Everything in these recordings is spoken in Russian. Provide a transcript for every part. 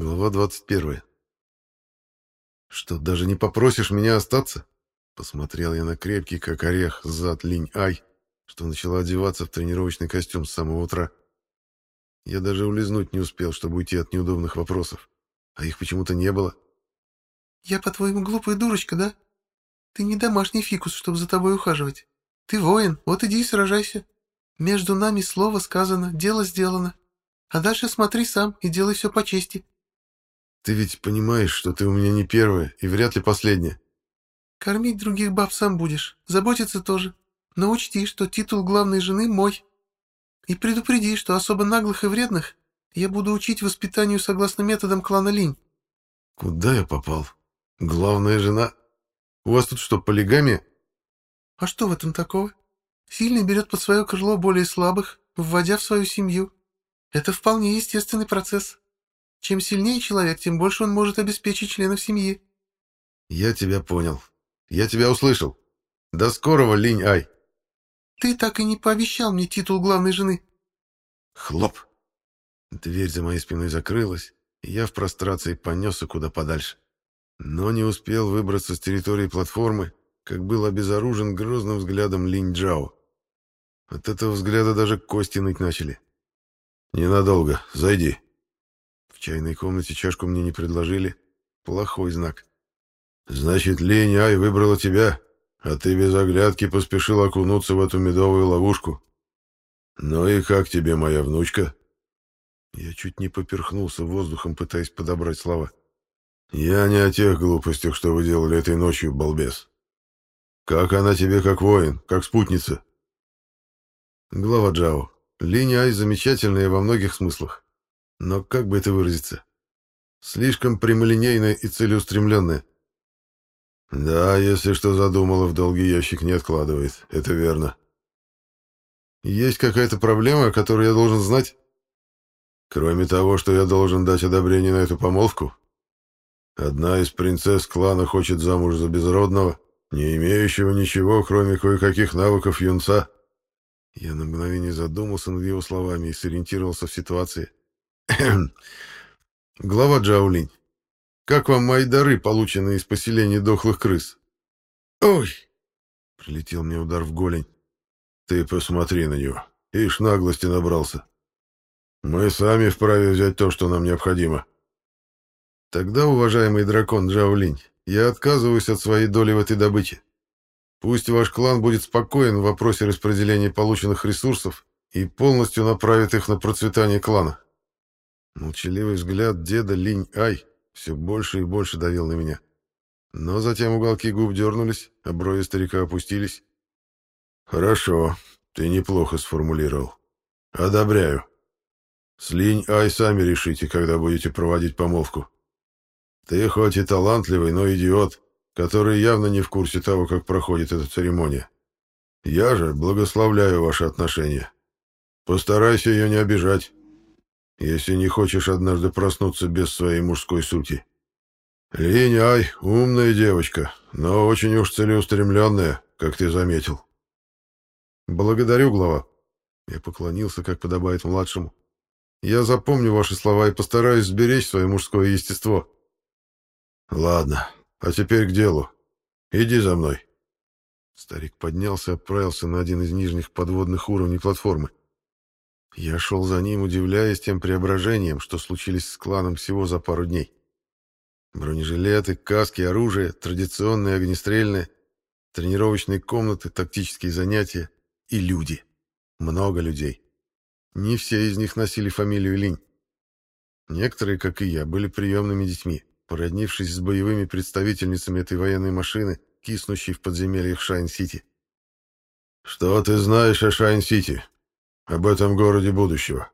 Глава 21. «Что, даже не попросишь меня остаться?» Посмотрел я на крепкий, как орех, зад Линь-Ай, что начала одеваться в тренировочный костюм с самого утра. Я даже улизнуть не успел, чтобы уйти от неудобных вопросов. А их почему-то не было. «Я, по-твоему, глупая дурочка, да? Ты не домашний фикус, чтобы за тобой ухаживать. Ты воин, вот иди и сражайся. Между нами слово сказано, дело сделано. А дальше смотри сам и делай все по чести». Ты ведь понимаешь, что ты у меня не первая и вряд ли последняя. Кормить других баб сам будешь, заботиться тоже. Но учти, что титул главной жены мой. И предупреди, что особо наглых и вредных я буду учить воспитанию согласно методам клана Линь. Куда я попал? Главная жена? У вас тут что, полигамия? А что в этом такого? Сильный берет под свое крыло более слабых, вводя в свою семью. Это вполне естественный процесс. Чем сильнее человек, тем больше он может обеспечить членов семьи. Я тебя понял. Я тебя услышал. До скорого, Линь-Ай. Ты так и не пообещал мне титул главной жены. Хлоп. Дверь за моей спиной закрылась, и я в прострации понесся куда подальше. Но не успел выбраться с территории платформы, как был обезоружен грозным взглядом Линь-Джао. От этого взгляда даже кости ныть начали. «Ненадолго. Зайди», в чайной комнате чашку мне не предложили. Плохой знак. «Значит, Лень Ай выбрала тебя, а ты без оглядки поспешил окунуться в эту медовую ловушку. Ну и как тебе моя внучка?» Я чуть не поперхнулся воздухом, пытаясь подобрать слова. «Я не о тех глупостях, что вы делали этой ночью, балбес. Как она тебе как воин, как спутница?» Глава Джао. Линия Ай замечательная во многих смыслах. Но как бы это выразиться? Слишком прямолинейная и целеустремленная. Да, если что задумала, в долгий ящик не откладывает. Это верно. Есть какая-то проблема, о которой я должен знать? Кроме того, что я должен дать одобрение на эту помолвку? Одна из принцесс клана хочет замуж за безродного, не имеющего ничего, кроме кое-каких навыков юнца. Я на мгновение задумался над его словами и сориентировался в ситуации. Глава Джаулинь, как вам мои дары, полученные из поселения дохлых крыс? Ой! Прилетел мне удар в голень. Ты посмотри на него. Ишь, наглости набрался. Мы сами вправе взять то, что нам необходимо. Тогда, уважаемый дракон Джаулинь, я отказываюсь от своей доли в этой добыче. Пусть ваш клан будет спокоен в вопросе распределения полученных ресурсов и полностью направит их на процветание клана. Молчаливый взгляд деда Линь-Ай все больше и больше давил на меня. Но затем уголки губ дернулись, а брови старика опустились. «Хорошо, ты неплохо сформулировал. Одобряю. С Линь-Ай сами решите, когда будете проводить помолвку. Ты хоть и талантливый, но идиот, который явно не в курсе того, как проходит эта церемония. Я же благословляю ваши отношения. Постарайся ее не обижать если не хочешь однажды проснуться без своей мужской сути. Линь Ай — умная девочка, но очень уж целеустремленная, как ты заметил. Благодарю, глава. Я поклонился, как подобает младшему. Я запомню ваши слова и постараюсь сберечь свое мужское естество. Ладно, а теперь к делу. Иди за мной. Старик поднялся и отправился на один из нижних подводных уровней платформы. Я шел за ним, удивляясь тем преображениям, что случились с кланом всего за пару дней. Бронежилеты, каски, оружие, традиционные огнестрельные, тренировочные комнаты, тактические занятия и люди. Много людей. Не все из них носили фамилию Линь. Некоторые, как и я, были приемными детьми, породнившись с боевыми представительницами этой военной машины, киснущей в подземельях Шайн-Сити. «Что ты знаешь о Шайн-Сити?» Об этом городе будущего.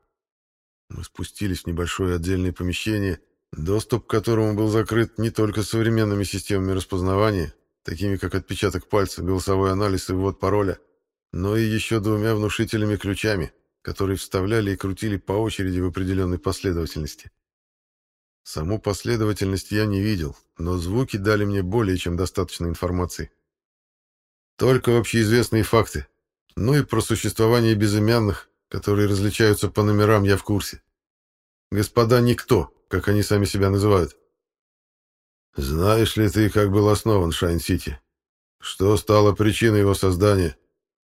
Мы спустились в небольшое отдельное помещение, доступ к которому был закрыт не только современными системами распознавания, такими как отпечаток пальца, голосовой анализ и ввод пароля, но и еще двумя внушительными ключами, которые вставляли и крутили по очереди в определенной последовательности. Саму последовательность я не видел, но звуки дали мне более чем достаточно информации. Только общеизвестные факты, ну и про существование безымянных, которые различаются по номерам, я в курсе. Господа никто, как они сами себя называют. Знаешь ли ты, как был основан Шайн-Сити? Что стало причиной его создания?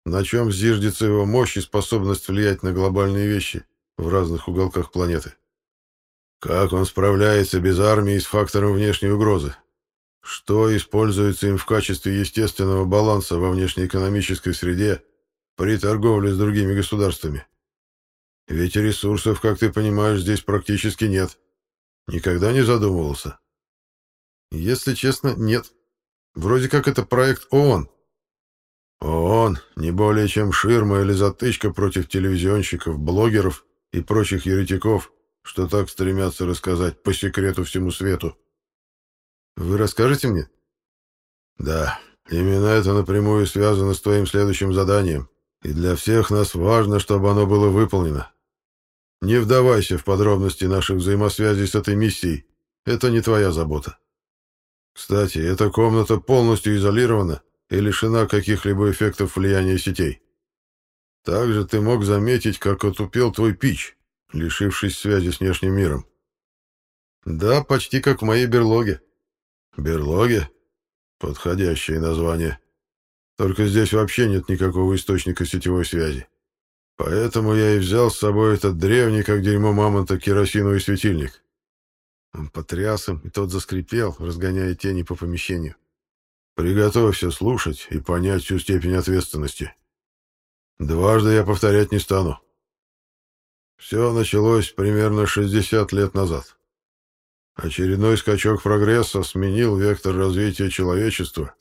На чем зиждется его мощь и способность влиять на глобальные вещи в разных уголках планеты? Как он справляется без армии с фактором внешней угрозы? Что используется им в качестве естественного баланса во внешнеэкономической среде при торговле с другими государствами? Ведь ресурсов, как ты понимаешь, здесь практически нет. Никогда не задумывался? Если честно, нет. Вроде как это проект ООН. ООН не более чем ширма или затычка против телевизионщиков, блогеров и прочих еретиков, что так стремятся рассказать по секрету всему свету. Вы расскажете мне? Да, именно это напрямую связано с твоим следующим заданием, и для всех нас важно, чтобы оно было выполнено. Не вдавайся в подробности наших взаимосвязей с этой миссией, это не твоя забота. Кстати, эта комната полностью изолирована и лишена каких-либо эффектов влияния сетей. Также ты мог заметить, как отупел твой пич, лишившись связи с внешним миром. Да, почти как в моей берлоге. Берлоге? Подходящее название. Только здесь вообще нет никакого источника сетевой связи. Поэтому я и взял с собой этот древний, как дерьмо мамонта, керосиновый светильник. Он потряс им, и тот заскрипел, разгоняя тени по помещению. Приготовься слушать и понять всю степень ответственности. Дважды я повторять не стану. Все началось примерно 60 лет назад. Очередной скачок прогресса сменил вектор развития человечества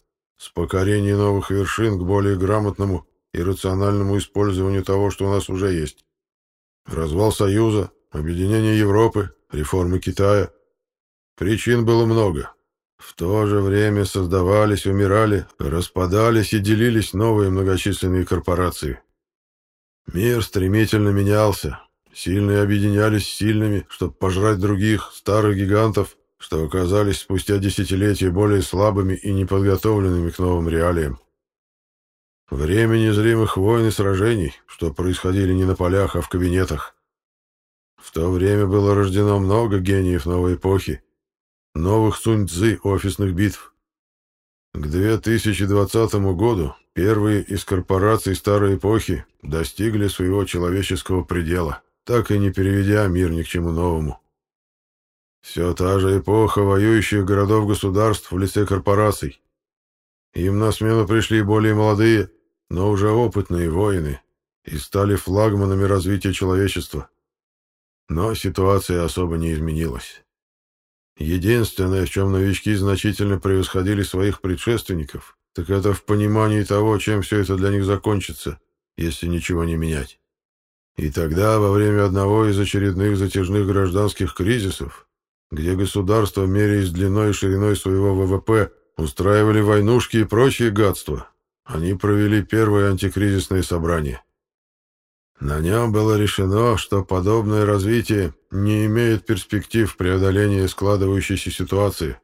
с покорения новых вершин к более грамотному и рациональному использованию того, что у нас уже есть. Развал Союза, объединение Европы, реформы Китая — Причин было много. В то же время создавались, умирали, распадались и делились новые многочисленные корпорации. Мир стремительно менялся. Сильные объединялись с сильными, чтобы пожрать других, старых гигантов, что оказались спустя десятилетия более слабыми и неподготовленными к новым реалиям. Время незримых войн и сражений, что происходили не на полях, а в кабинетах. В то время было рождено много гениев новой эпохи, новых сунь-цзы офисных битв. К 2020 году первые из корпораций старой эпохи достигли своего человеческого предела, так и не переведя мир ни к чему новому. Все та же эпоха воюющих городов-государств в лице корпораций. Им на смену пришли более молодые, но уже опытные воины и стали флагманами развития человечества. Но ситуация особо не изменилась. Единственное, в чем новички значительно превосходили своих предшественников, так это в понимании того, чем все это для них закончится, если ничего не менять. И тогда, во время одного из очередных затяжных гражданских кризисов, где государства, меряясь длиной и шириной своего ВВП, устраивали войнушки и прочие гадства, они провели первое антикризисное собрание. На нем было решено, что подобное развитие не имеет перспектив преодоления складывающейся ситуации.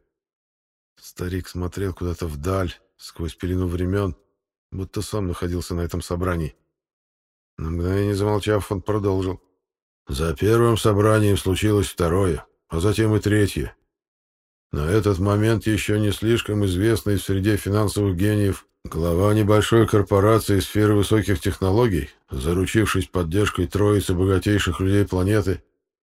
Старик смотрел куда-то вдаль, сквозь пелену времен, будто сам находился на этом собрании. На мгновение замолчав, он продолжил. За первым собранием случилось второе, а затем и третье. На этот момент еще не слишком известный в среде финансовых гениев Глава небольшой корпорации сферы высоких технологий, заручившись поддержкой троицы богатейших людей планеты,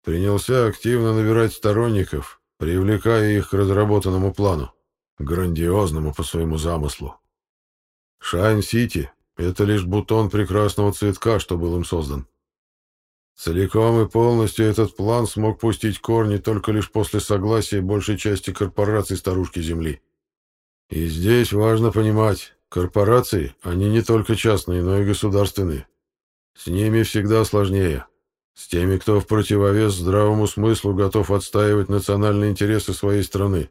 принялся активно набирать сторонников, привлекая их к разработанному плану, грандиозному по своему замыслу. Шайн-Сити — это лишь бутон прекрасного цветка, что был им создан. Целиком и полностью этот план смог пустить корни только лишь после согласия большей части корпораций старушки Земли. И здесь важно понимать, корпорации, они не только частные, но и государственные. С ними всегда сложнее. С теми, кто в противовес здравому смыслу готов отстаивать национальные интересы своей страны.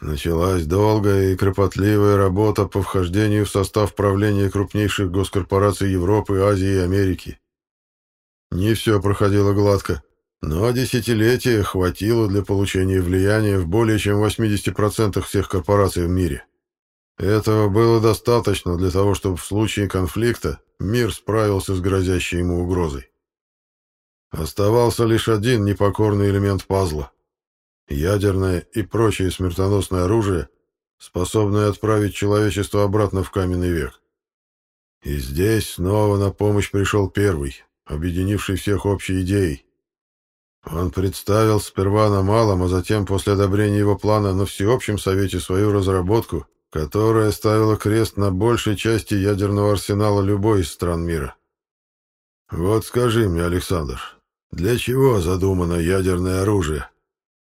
Началась долгая и кропотливая работа по вхождению в состав правления крупнейших госкорпораций Европы, Азии и Америки. Не все проходило гладко. Но десятилетия хватило для получения влияния в более чем 80% всех корпораций в мире. Этого было достаточно для того, чтобы в случае конфликта мир справился с грозящей ему угрозой. Оставался лишь один непокорный элемент пазла. Ядерное и прочее смертоносное оружие, способное отправить человечество обратно в каменный век. И здесь снова на помощь пришел первый, объединивший всех общей идеей. Он представил сперва на малом, а затем, после одобрения его плана, на всеобщем совете свою разработку, которая ставила крест на большей части ядерного арсенала любой из стран мира. «Вот скажи мне, Александр, для чего задумано ядерное оружие?»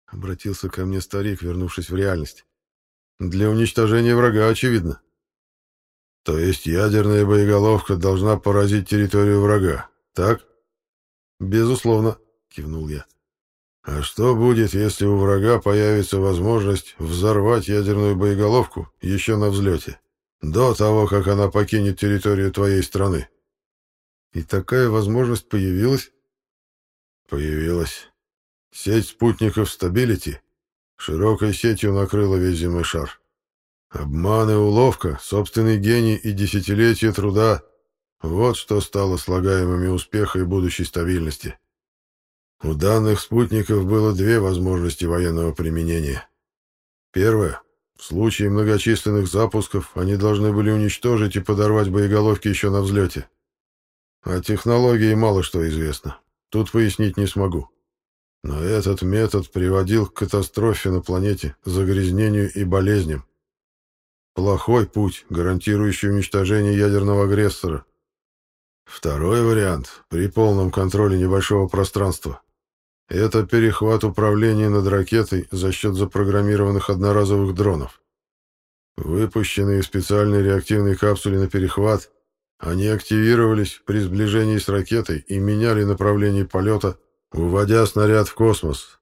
Обратился ко мне старик, вернувшись в реальность. «Для уничтожения врага, очевидно». «То есть ядерная боеголовка должна поразить территорию врага, так?» «Безусловно», — кивнул я. «А что будет, если у врага появится возможность взорвать ядерную боеголовку еще на взлете, до того, как она покинет территорию твоей страны?» «И такая возможность появилась?» «Появилась. Сеть спутников «Стабилити» широкой сетью накрыла весь земной шар. Обман и уловка, собственный гений и десятилетия труда — вот что стало слагаемыми успеха и будущей стабильности. У данных спутников было две возможности военного применения. Первое. В случае многочисленных запусков они должны были уничтожить и подорвать боеголовки еще на взлете. О технологии мало что известно. Тут пояснить не смогу. Но этот метод приводил к катастрофе на планете, загрязнению и болезням. Плохой путь, гарантирующий уничтожение ядерного агрессора. Второй вариант, при полном контроле небольшого пространства, это перехват управления над ракетой за счет запрограммированных одноразовых дронов. Выпущенные в специальной реактивной капсуле на перехват, они активировались при сближении с ракетой и меняли направление полета, уводя снаряд в космос.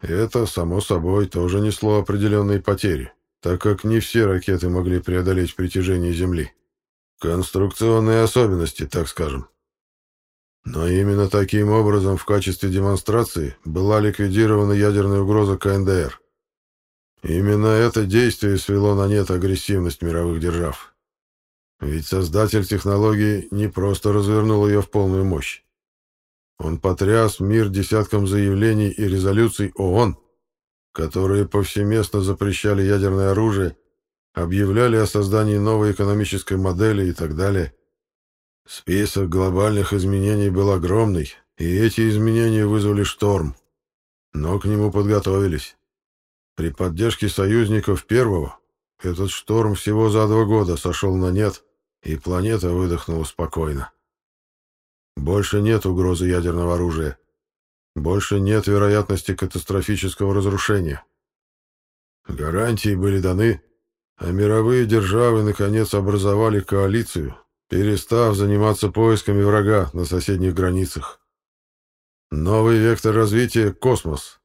Это, само собой, тоже несло определенные потери, так как не все ракеты могли преодолеть притяжение Земли. Конструкционные особенности, так скажем. Но именно таким образом в качестве демонстрации была ликвидирована ядерная угроза КНДР. Именно это действие свело на нет агрессивность мировых держав. Ведь создатель технологии не просто развернул ее в полную мощь. Он потряс мир десятком заявлений и резолюций ООН, которые повсеместно запрещали ядерное оружие, объявляли о создании новой экономической модели и так далее. Список глобальных изменений был огромный, и эти изменения вызвали шторм. Но к нему подготовились. При поддержке союзников первого этот шторм всего за два года сошел на нет, и планета выдохнула спокойно. Больше нет угрозы ядерного оружия. Больше нет вероятности катастрофического разрушения. Гарантии были даны, а мировые державы наконец образовали коалицию, перестав заниматься поисками врага на соседних границах. Новый вектор развития — космос,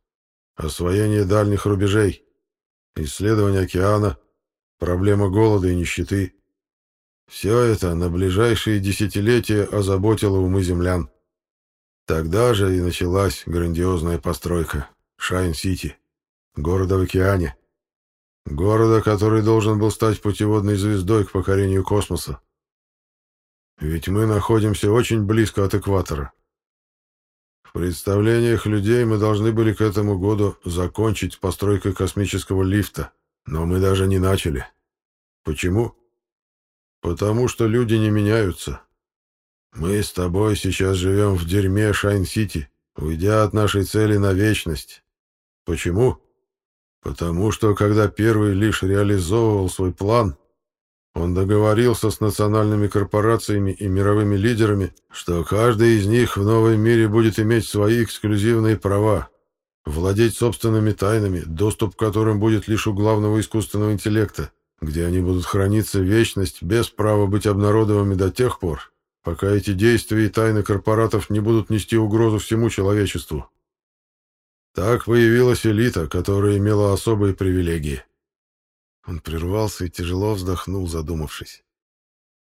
освоение дальних рубежей, исследование океана, проблема голода и нищеты, все это на ближайшие десятилетия озаботило умы землян. Тогда же и началась грандиозная постройка Шайн-Сити, города в океане. Города, который должен был стать путеводной звездой к покорению космоса. Ведь мы находимся очень близко от экватора. В представлениях людей мы должны были к этому году закончить с постройкой космического лифта, но мы даже не начали. Почему? Потому что люди не меняются. Мы с тобой сейчас живем в дерьме Шайн-Сити, уйдя от нашей цели на вечность. Почему? Потому что, когда первый лишь реализовывал свой план, он договорился с национальными корпорациями и мировыми лидерами, что каждый из них в новом мире будет иметь свои эксклюзивные права, владеть собственными тайнами, доступ к которым будет лишь у главного искусственного интеллекта где они будут храниться вечность без права быть обнародованными до тех пор, пока эти действия и тайны корпоратов не будут нести угрозу всему человечеству. Так появилась элита, которая имела особые привилегии. Он прервался и тяжело вздохнул, задумавшись.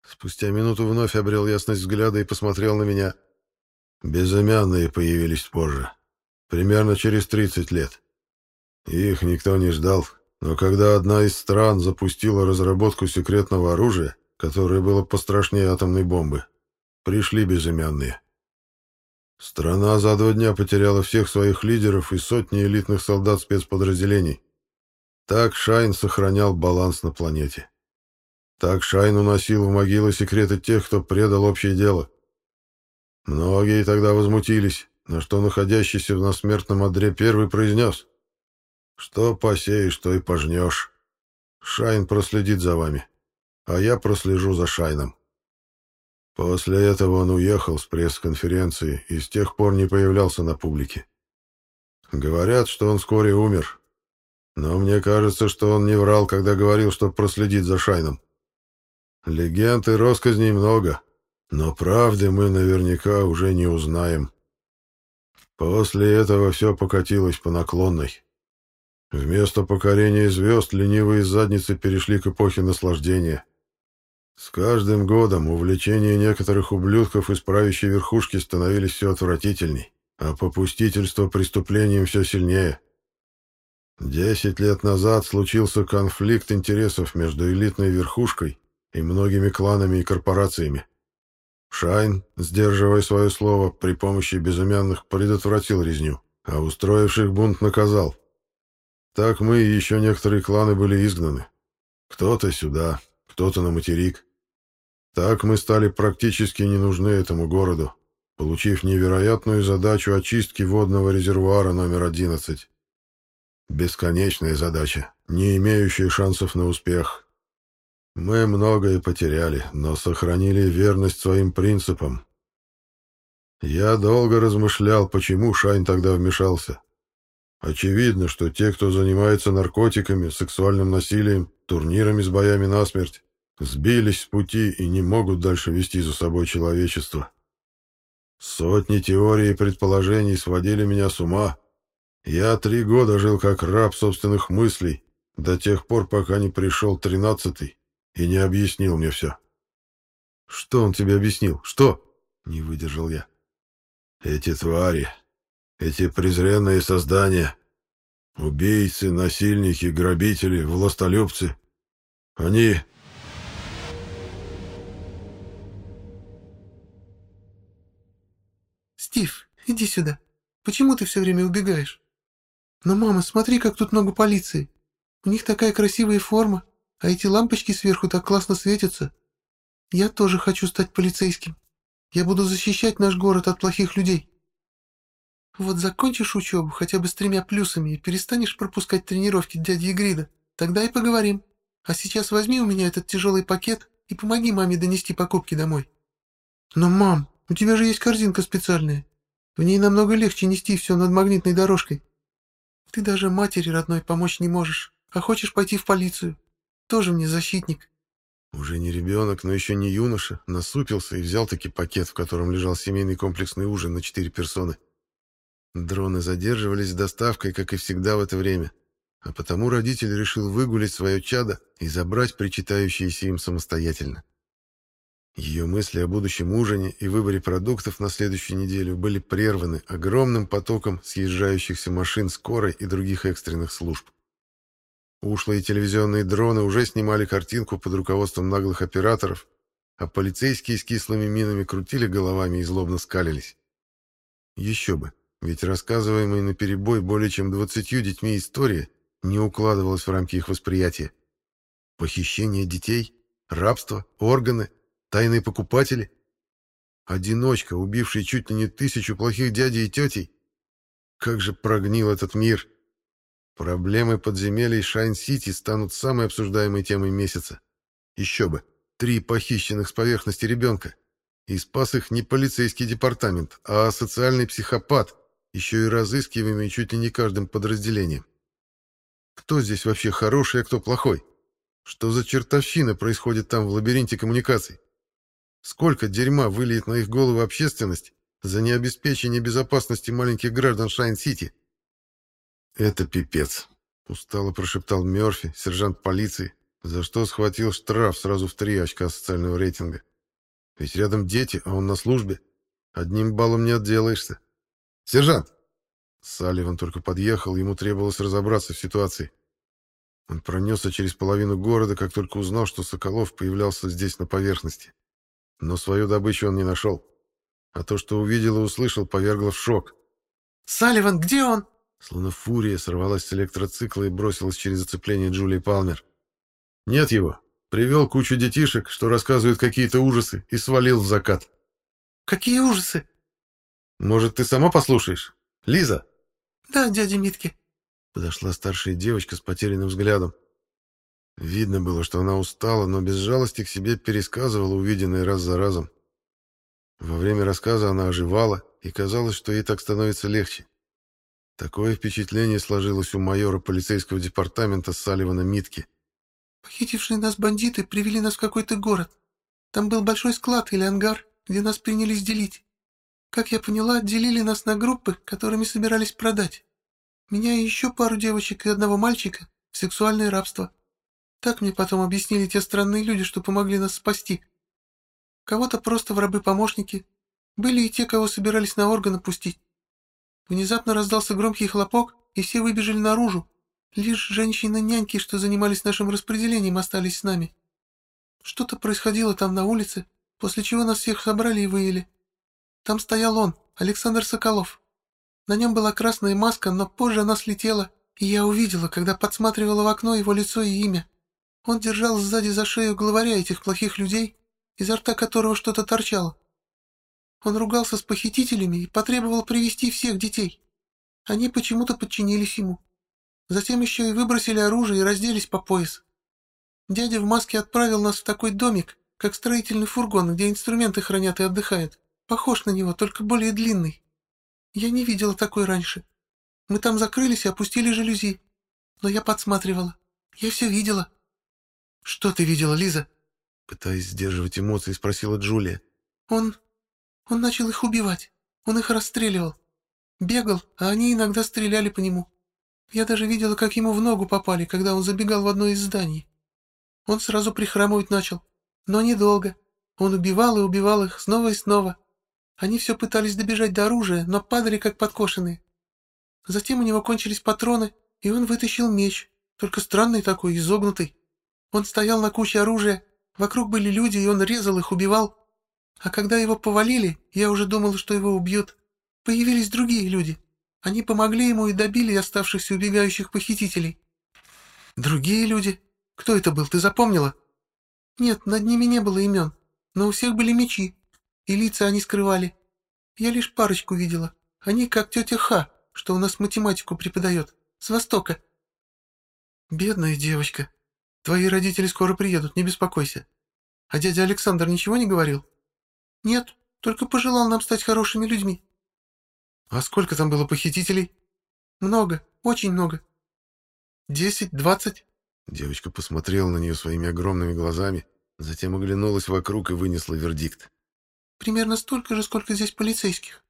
Спустя минуту вновь обрел ясность взгляда и посмотрел на меня. Безымянные появились позже, примерно через 30 лет. Их никто не ждал, но когда одна из стран запустила разработку секретного оружия, которое было пострашнее атомной бомбы, пришли безымянные. Страна за два дня потеряла всех своих лидеров и сотни элитных солдат спецподразделений. Так Шайн сохранял баланс на планете. Так Шайн уносил в могилы секреты тех, кто предал общее дело. Многие тогда возмутились, на что находящийся в насмертном одре первый произнес. «Что посеешь, то и пожнешь. Шайн проследит за вами, а я прослежу за Шайном». После этого он уехал с пресс-конференции и с тех пор не появлялся на публике. Говорят, что он вскоре умер. Но мне кажется, что он не врал, когда говорил, что проследит за Шайном. Легенд и росказней много, но правды мы наверняка уже не узнаем. После этого все покатилось по наклонной. Вместо покорения звезд ленивые задницы перешли к эпохе наслаждения. С каждым годом увлечения некоторых ублюдков из правящей верхушки становились все отвратительней, а попустительство преступлениям все сильнее. Десять лет назад случился конфликт интересов между элитной верхушкой и многими кланами и корпорациями. Шайн, сдерживая свое слово, при помощи безымянных предотвратил резню, а устроивших бунт наказал. Так мы и еще некоторые кланы были изгнаны. Кто-то сюда, кто-то на материк. Так мы стали практически не нужны этому городу, получив невероятную задачу очистки водного резервуара номер 11. Бесконечная задача, не имеющая шансов на успех. Мы многое потеряли, но сохранили верность своим принципам. Я долго размышлял, почему Шайн тогда вмешался. Очевидно, что те, кто занимается наркотиками, сексуальным насилием, турнирами с боями насмерть, сбились с пути и не могут дальше вести за собой человечество. Сотни теорий и предположений сводили меня с ума. Я три года жил как раб собственных мыслей, до тех пор, пока не пришел тринадцатый и не объяснил мне все. «Что он тебе объяснил? Что?» — не выдержал я. «Эти твари, эти презренные создания, убийцы, насильники, грабители, властолюбцы, они...» «Стив, иди сюда. Почему ты все время убегаешь? Но, мама, смотри, как тут много полиции. У них такая красивая форма. А эти лампочки сверху так классно светятся. Я тоже хочу стать полицейским. Я буду защищать наш город от плохих людей. Вот закончишь учебу хотя бы с тремя плюсами и перестанешь пропускать тренировки дяди Игрида, тогда и поговорим. А сейчас возьми у меня этот тяжелый пакет и помоги маме донести покупки домой. Но, мам, у тебя же есть корзинка специальная. В ней намного легче нести все над магнитной дорожкой. Ты даже матери родной помочь не можешь, а хочешь пойти в полицию. Тоже мне защитник. Уже не ребенок, но еще не юноша, насупился и взял таки пакет, в котором лежал семейный комплексный ужин на четыре персоны. Дроны задерживались с доставкой, как и всегда в это время, а потому родитель решил выгулить свое чадо и забрать причитающиеся им самостоятельно. Ее мысли о будущем ужине и выборе продуктов на следующую неделю были прерваны огромным потоком съезжающихся машин скорой и других экстренных служб. Ушлые телевизионные дроны уже снимали картинку под руководством наглых операторов, а полицейские с кислыми минами крутили головами и злобно скалились. Еще бы, ведь рассказываемые на перебой более чем двадцатью детьми история не укладывалась в рамки их восприятия. Похищение детей, рабство, органы, тайные покупатели. Одиночка, убивший чуть ли не тысячу плохих дядей и тетей. Как же прогнил этот мир! Проблемы подземелий Шайн-Сити станут самой обсуждаемой темой месяца. Еще бы, три похищенных с поверхности ребенка. И спас их не полицейский департамент, а социальный психопат, еще и разыскиваемый чуть ли не каждым подразделением. Кто здесь вообще хороший, а кто плохой? Что за чертовщина происходит там в лабиринте коммуникаций? Сколько дерьма выльет на их головы общественность за необеспечение безопасности маленьких граждан Шайн-Сити? «Это пипец», — устало прошептал Мёрфи, сержант полиции, за что схватил штраф сразу в три очка социального рейтинга. «Ведь рядом дети, а он на службе. Одним баллом не отделаешься». «Сержант!» Салливан только подъехал, ему требовалось разобраться в ситуации. Он пронесся через половину города, как только узнал, что Соколов появлялся здесь на поверхности. Но свою добычу он не нашел. а то, что увидел и услышал, повергло в шок. «Салливан, где он?» Словно фурия сорвалась с электроцикла и бросилась через зацепление Джулии Палмер. «Нет его. Привел кучу детишек, что рассказывают какие-то ужасы, и свалил в закат». «Какие ужасы?» «Может, ты сама послушаешь? Лиза?» «Да, дядя Митки». Подошла старшая девочка с потерянным взглядом. Видно было, что она устала, но без жалости к себе пересказывала увиденное раз за разом. Во время рассказа она оживала, и казалось, что ей так становится легче. Такое впечатление сложилось у майора полицейского департамента Салливана Митки. «Похитившие нас бандиты привели нас в какой-то город. Там был большой склад или ангар, где нас принялись делить. Как я поняла, делили нас на группы, которыми собирались продать. Меня и еще пару девочек и одного мальчика в сексуальное рабство. Так мне потом объяснили те странные люди, что помогли нас спасти. Кого-то просто в рабы-помощники. Были и те, кого собирались на органы пустить. Внезапно раздался громкий хлопок, и все выбежали наружу. Лишь женщины-няньки, что занимались нашим распределением, остались с нами. Что-то происходило там на улице, после чего нас всех собрали и вывели. Там стоял он, Александр Соколов. На нем была красная маска, но позже она слетела, и я увидела, когда подсматривала в окно его лицо и имя. Он держал сзади за шею главаря этих плохих людей, изо рта которого что-то торчало. Он ругался с похитителями и потребовал привести всех детей. Они почему-то подчинились ему. Затем еще и выбросили оружие и разделись по пояс. Дядя в маске отправил нас в такой домик, как строительный фургон, где инструменты хранят и отдыхают. Похож на него, только более длинный. Я не видела такой раньше. Мы там закрылись и опустили жалюзи. Но я подсматривала. Я все видела. «Что ты видела, Лиза?» Пытаясь сдерживать эмоции, спросила Джулия. «Он... он начал их убивать. Он их расстреливал. Бегал, а они иногда стреляли по нему. Я даже видела, как ему в ногу попали, когда он забегал в одно из зданий. Он сразу прихрамывать начал. Но недолго. Он убивал и убивал их снова и снова. Они все пытались добежать до оружия, но падали как подкошенные. Затем у него кончились патроны, и он вытащил меч, только странный такой, изогнутый. Он стоял на куче оружия, вокруг были люди, и он резал их, убивал. А когда его повалили, я уже думал, что его убьют. Появились другие люди. Они помогли ему и добили оставшихся убегающих похитителей. Другие люди? Кто это был, ты запомнила? Нет, над ними не было имен, но у всех были мечи, и лица они скрывали. Я лишь парочку видела. Они как тетя Ха, что у нас математику преподает, с Востока. Бедная девочка, Твои родители скоро приедут, не беспокойся. А дядя Александр ничего не говорил? Нет, только пожелал нам стать хорошими людьми. А сколько там было похитителей? Много, очень много. Десять, двадцать? Девочка посмотрела на нее своими огромными глазами, затем оглянулась вокруг и вынесла вердикт. Примерно столько же, сколько здесь полицейских.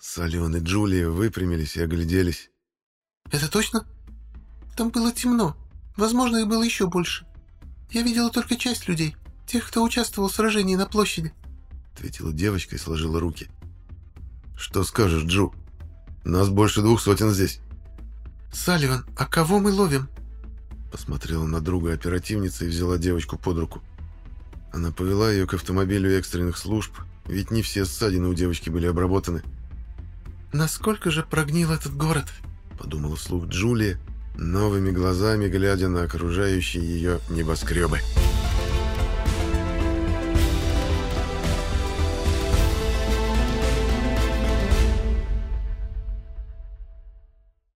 Салливан и Джулия выпрямились и огляделись. «Это точно? Там было темно. Возможно, их было еще больше. Я видела только часть людей, тех, кто участвовал в сражении на площади. Ответила девочка и сложила руки. Что скажешь, Джу? Нас больше двух сотен здесь. Салливан, а кого мы ловим? Посмотрела на друга оперативница и взяла девочку под руку. Она повела ее к автомобилю экстренных служб, ведь не все ссадины у девочки были обработаны. «Насколько же прогнил этот город?» — подумала вслух Джулия, новыми глазами глядя на окружающие ее небоскребы.